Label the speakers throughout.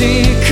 Speaker 1: she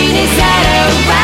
Speaker 1: ladies at a